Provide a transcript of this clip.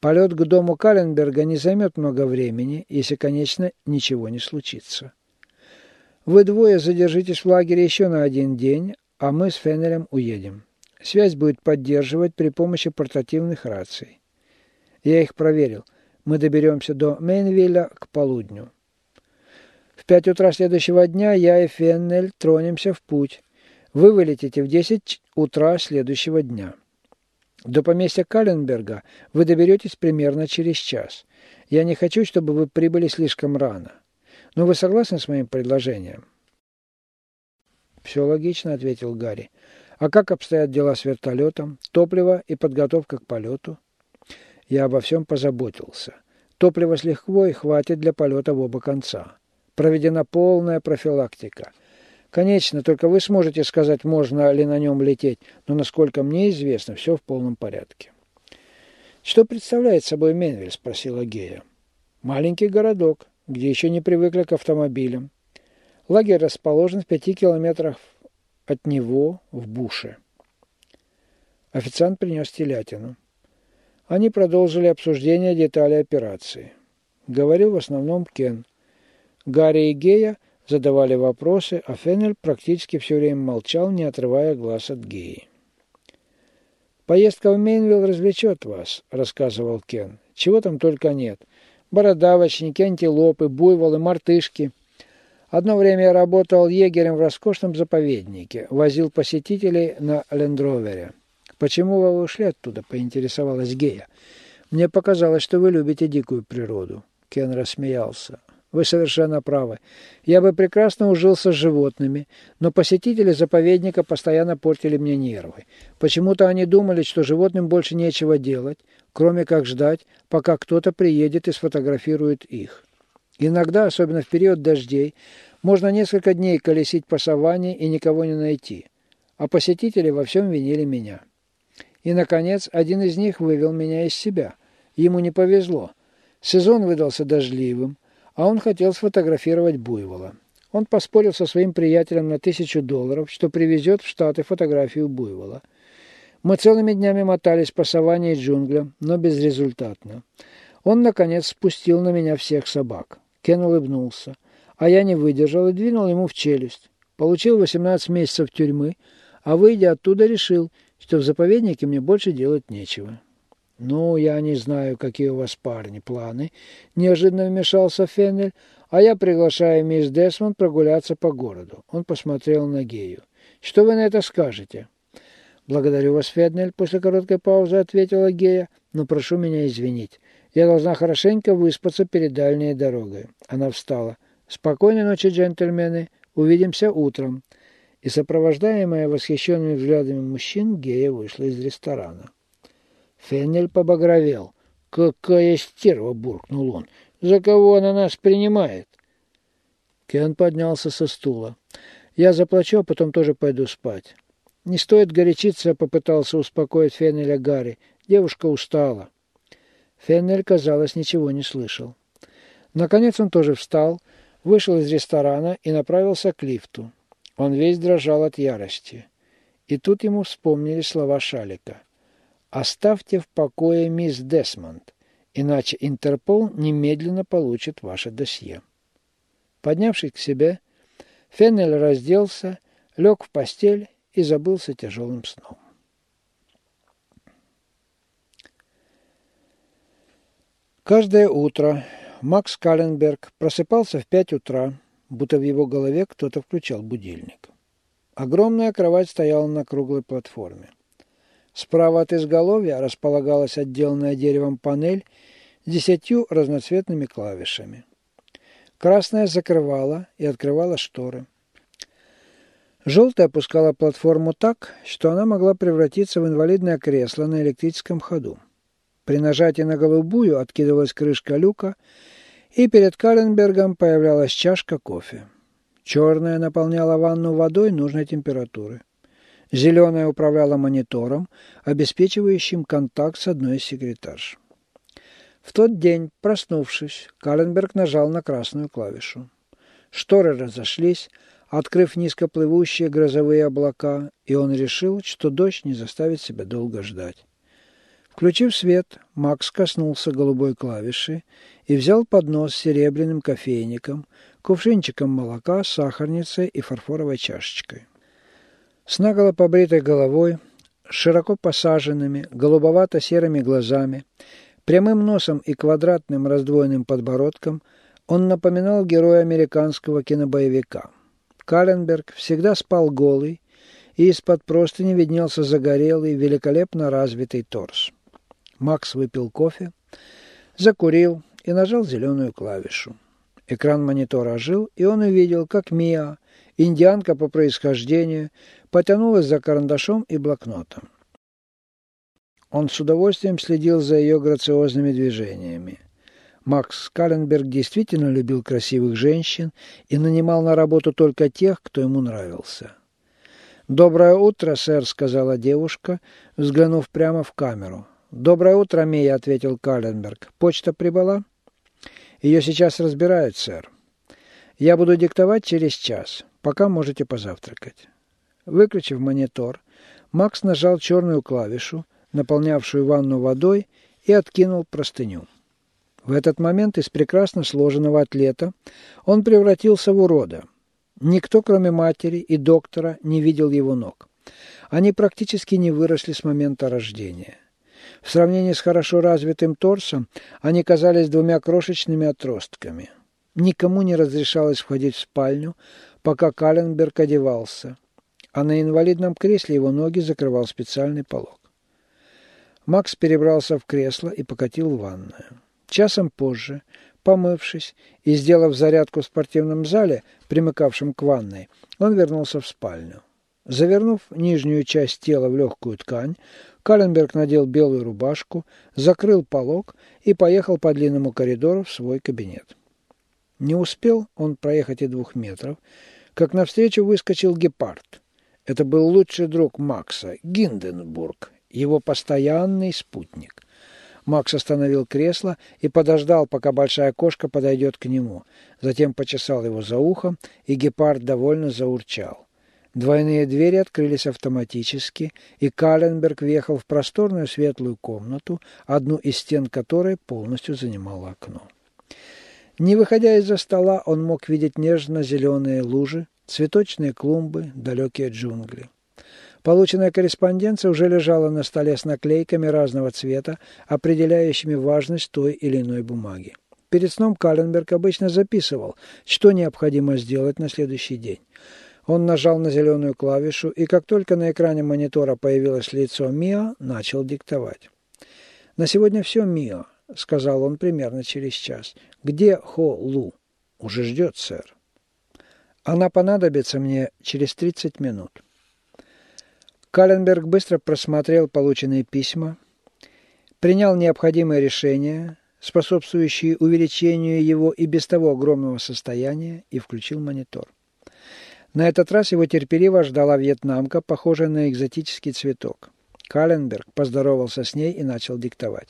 Полет к дому Каленберга не займет много времени, если, конечно, ничего не случится. Вы двое задержитесь в лагере еще на один день, а мы с Феннелем уедем. Связь будет поддерживать при помощи портативных раций. Я их проверил. Мы доберемся до Мейнвилля к полудню. В пять утра следующего дня я и Феннель тронемся в путь. Вы вылетите в десять утра следующего дня. До поместья Каленберга вы доберетесь примерно через час. Я не хочу, чтобы вы прибыли слишком рано. Но вы согласны с моим предложением?» «Все логично», — ответил Гарри. «А как обстоят дела с вертолетом, топливо и подготовка к полету?» «Я обо всем позаботился. Топлива с лихвой хватит для полета в оба конца. Проведена полная профилактика. Конечно, только вы сможете сказать, можно ли на нем лететь, но, насколько мне известно, все в полном порядке. «Что представляет собой Менвель?» – спросила Гея. «Маленький городок, где еще не привыкли к автомобилям. Лагерь расположен в пяти километрах от него в Буше». Официант принес телятину. Они продолжили обсуждение деталей операции. Говорил в основном Кен. Гарри и Гея – задавали вопросы, а Феннель практически все время молчал, не отрывая глаз от геи. «Поездка в Мейнвилл развлечет вас», — рассказывал Кен. «Чего там только нет. Бородавочники, антилопы, буйволы, мартышки. Одно время я работал егерем в роскошном заповеднике, возил посетителей на лендровере. Почему вы ушли оттуда?» — поинтересовалась Гея. «Мне показалось, что вы любите дикую природу». Кен рассмеялся. Вы совершенно правы. Я бы прекрасно ужился с животными, но посетители заповедника постоянно портили мне нервы. Почему-то они думали, что животным больше нечего делать, кроме как ждать, пока кто-то приедет и сфотографирует их. Иногда, особенно в период дождей, можно несколько дней колесить по саванне и никого не найти. А посетители во всем винили меня. И, наконец, один из них вывел меня из себя. Ему не повезло. Сезон выдался дождливым, а он хотел сфотографировать буйвола. Он поспорил со своим приятелем на тысячу долларов, что привезет в Штаты фотографию буйвола. Мы целыми днями мотались по саванне и джунглям, но безрезультатно. Он, наконец, спустил на меня всех собак. Кен улыбнулся, а я не выдержал и двинул ему в челюсть. Получил 18 месяцев тюрьмы, а выйдя оттуда решил, что в заповеднике мне больше делать нечего. «Ну, я не знаю, какие у вас парни планы», – неожиданно вмешался Феннель, «а я приглашаю мисс Десмонд прогуляться по городу». Он посмотрел на Гею. «Что вы на это скажете?» «Благодарю вас, Феннель», – после короткой паузы ответила Гея, «но прошу меня извинить. Я должна хорошенько выспаться перед дальней дорогой». Она встала. «Спокойной ночи, джентльмены. Увидимся утром». И, сопровождаемая восхищенными взглядами мужчин, Гея вышла из ресторана. Феннель побагровел. «Какая стерва!» – буркнул он. «За кого она нас принимает?» Кен поднялся со стула. «Я заплачу, а потом тоже пойду спать». «Не стоит горячиться», – попытался успокоить Феннеля Гарри. «Девушка устала». Феннель, казалось, ничего не слышал. Наконец он тоже встал, вышел из ресторана и направился к лифту. Он весь дрожал от ярости. И тут ему вспомнили слова Шалика. Оставьте в покое мисс Десмонд, иначе Интерпол немедленно получит ваше досье. Поднявшись к себе, Феннель разделся, лег в постель и забылся тяжелым сном. Каждое утро Макс Калленберг просыпался в пять утра, будто в его голове кто-то включал будильник. Огромная кровать стояла на круглой платформе. Справа от изголовья располагалась отделанная деревом панель с десятью разноцветными клавишами. Красная закрывала и открывала шторы. Желтая опускала платформу так, что она могла превратиться в инвалидное кресло на электрическом ходу. При нажатии на голубую откидывалась крышка люка, и перед Каленбергом появлялась чашка кофе. Черная наполняла ванну водой нужной температуры. Зеленая управляла монитором, обеспечивающим контакт с одной из секретарш. В тот день, проснувшись, Каленберг нажал на красную клавишу. Шторы разошлись, открыв низкоплывущие грозовые облака, и он решил, что дождь не заставит себя долго ждать. Включив свет, Макс коснулся голубой клавиши и взял поднос с серебряным кофейником, кувшинчиком молока, сахарницей и фарфоровой чашечкой. С наголо побритой головой, широко посаженными, голубовато-серыми глазами, прямым носом и квадратным раздвоенным подбородком он напоминал героя американского кинобоевика. Каленберг всегда спал голый, и из-под простыни виднелся загорелый, великолепно развитый торс. Макс выпил кофе, закурил и нажал зеленую клавишу. Экран монитора ожил, и он увидел, как Мия, индианка по происхождению, потянулась за карандашом и блокнотом. Он с удовольствием следил за ее грациозными движениями. Макс Калленберг действительно любил красивых женщин и нанимал на работу только тех, кто ему нравился. «Доброе утро, сэр», — сказала девушка, взглянув прямо в камеру. «Доброе утро, Мия», — ответил Калленберг. «Почта прибыла?» «Ее сейчас разбирают, сэр. Я буду диктовать через час. Пока можете позавтракать». Выключив монитор, Макс нажал черную клавишу, наполнявшую ванну водой, и откинул простыню. В этот момент из прекрасно сложенного атлета он превратился в урода. Никто, кроме матери и доктора, не видел его ног. Они практически не выросли с момента рождения. В сравнении с хорошо развитым торсом они казались двумя крошечными отростками. Никому не разрешалось входить в спальню, пока Каленберг одевался, а на инвалидном кресле его ноги закрывал специальный полог. Макс перебрался в кресло и покатил в ванную. Часом позже, помывшись и сделав зарядку в спортивном зале, примыкавшем к ванной, он вернулся в спальню. Завернув нижнюю часть тела в легкую ткань, Каленберг надел белую рубашку, закрыл полог и поехал по длинному коридору в свой кабинет. Не успел он проехать и двух метров, как навстречу выскочил гепард. Это был лучший друг Макса, Гинденбург, его постоянный спутник. Макс остановил кресло и подождал, пока большая кошка подойдет к нему. Затем почесал его за ухом, и гепард довольно заурчал. Двойные двери открылись автоматически, и Каленберг въехал в просторную светлую комнату, одну из стен которой полностью занимало окно. Не выходя из-за стола, он мог видеть нежно-зеленые лужи, цветочные клумбы, далекие джунгли. Полученная корреспонденция уже лежала на столе с наклейками разного цвета, определяющими важность той или иной бумаги. Перед сном Каленберг обычно записывал, что необходимо сделать на следующий день. Он нажал на зеленую клавишу, и как только на экране монитора появилось лицо Мио, начал диктовать. «На сегодня все, Мио», — сказал он примерно через час. «Где Хо Лу?» «Уже ждет, сэр». «Она понадобится мне через 30 минут». Каленберг быстро просмотрел полученные письма, принял необходимые решения, способствующие увеличению его и без того огромного состояния, и включил монитор. На этот раз его терпеливо ждала вьетнамка, похожая на экзотический цветок. Каленберг поздоровался с ней и начал диктовать.